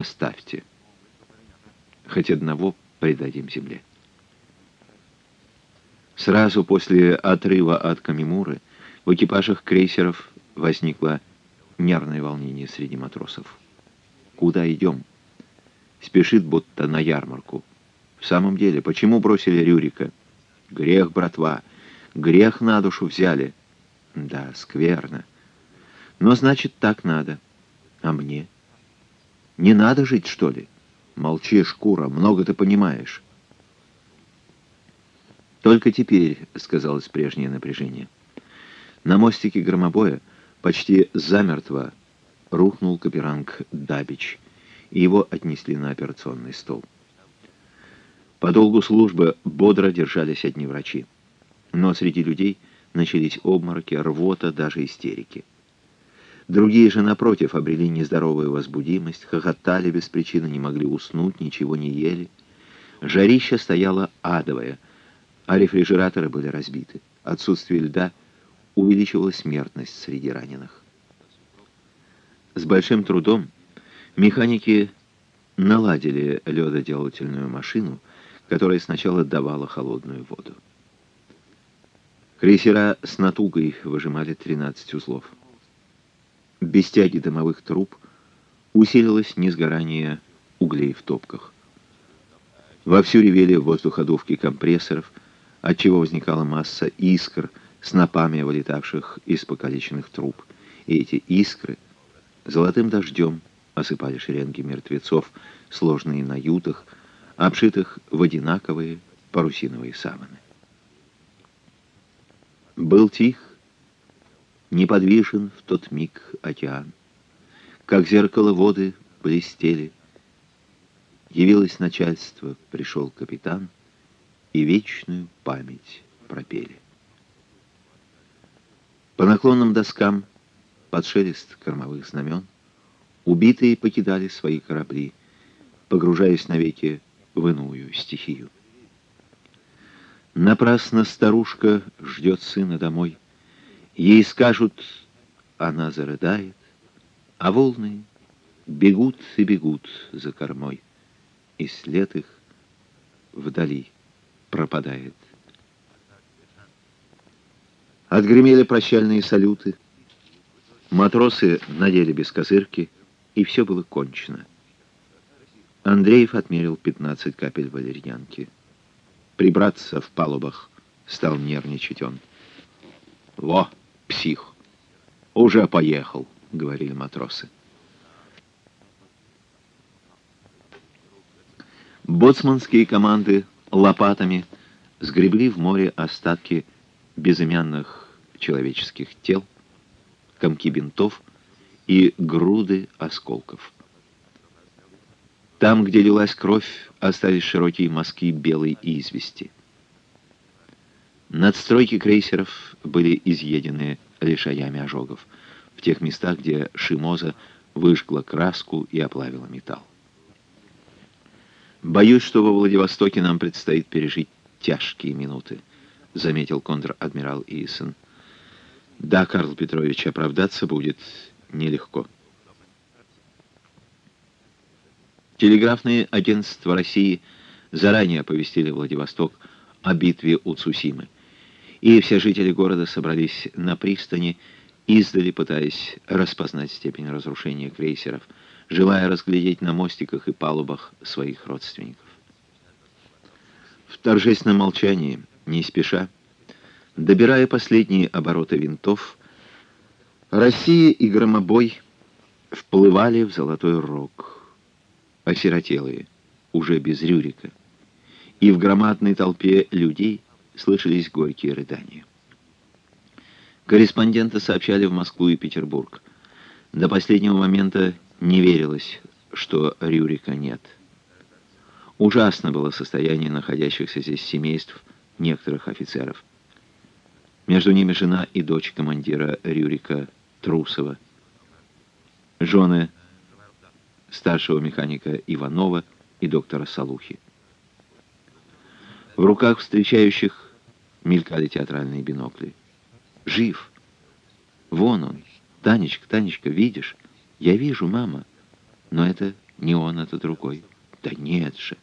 оставьте. Хоть одного предадим земле. Сразу после отрыва от Камимуры в экипажах крейсеров возникло нервное волнение среди матросов. Куда идем? Спешит будто на ярмарку. В самом деле, почему бросили Рюрика? Грех, братва, грех на душу взяли. Да, скверно. Но значит, так надо. А мне? Не надо жить, что ли? Молчи, шкура, много ты понимаешь. Только теперь сказалось прежнее напряжение. На мостике громобоя почти замертво рухнул каперанг Дабич, и его отнесли на операционный стол. По долгу службы бодро держались одни врачи. Но среди людей начались обмороки, рвота, даже истерики. Другие же, напротив, обрели нездоровую возбудимость, хохотали без причины, не могли уснуть, ничего не ели. Жарища стояла адовая, а рефрижераторы были разбиты. Отсутствие льда увеличивало смертность среди раненых. С большим трудом механики наладили ледоделательную машину, которая сначала давала холодную воду. Крейсера с натугой выжимали 13 узлов без тяги дымовых труб усилилось несгорание углей в топках. Вовсю ревели воздуходувки компрессоров, отчего возникала масса искр, снопами вылетавших из покалеченных труб. И эти искры золотым дождем осыпали шеренги мертвецов, сложные на ютах, обшитых в одинаковые парусиновые саваны. Был тих, Неподвижен в тот миг океан. Как зеркало воды блестели. Явилось начальство, пришел капитан, И вечную память пропели. По наклонным доскам, под шелест кормовых знамен, Убитые покидали свои корабли, Погружаясь навеки в иную стихию. Напрасно старушка ждет сына домой, Ей скажут, она зарыдает, а волны бегут и бегут за кормой, и след их вдали пропадает. Отгремели прощальные салюты, матросы надели бескозырки, и все было кончено. Андреев отмерил 15 капель валерьянки. Прибраться в палубах стал нервничать он. «Во!» Псих. Уже поехал, говорили матросы. Боцманские команды лопатами сгребли в море остатки безымянных человеческих тел, комки бинтов и груды осколков. Там, где лилась кровь, остались широкие мазки белой извести. Надстройки крейсеров были изъедены лишаями ожогов, в тех местах, где шимоза выжгла краску и оплавила металл. «Боюсь, что во Владивостоке нам предстоит пережить тяжкие минуты», заметил контр-адмирал Иисон. «Да, Карл Петрович, оправдаться будет нелегко». Телеграфные агентства России заранее оповестили Владивосток о битве у Цусимы и все жители города собрались на пристани, издали пытаясь распознать степень разрушения крейсеров, желая разглядеть на мостиках и палубах своих родственников. В торжественном молчании, не спеша, добирая последние обороты винтов, Россия и Громобой вплывали в Золотой Рог, осиротелые, уже без Рюрика, и в громадной толпе людей — слышались горькие рыдания. Корреспонденты сообщали в Москву и Петербург. До последнего момента не верилось, что Рюрика нет. Ужасно было состояние находящихся здесь семейств некоторых офицеров. Между ними жена и дочь командира Рюрика Трусова, жены старшего механика Иванова и доктора Салухи. В руках встречающих мелькали театральные бинокли. «Жив! Вон он! Танечка, Танечка, видишь? Я вижу, мама, но это Не он, это другой. Да нет же.